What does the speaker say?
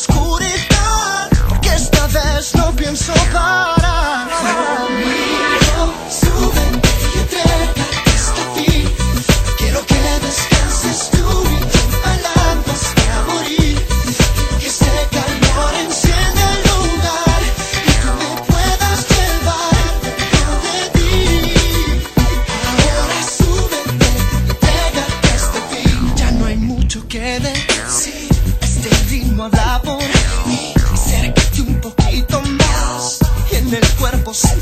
skóry tak. Orkiestra też lubię sowa como hablamos. Acércate un poquito más. En el cuerpo se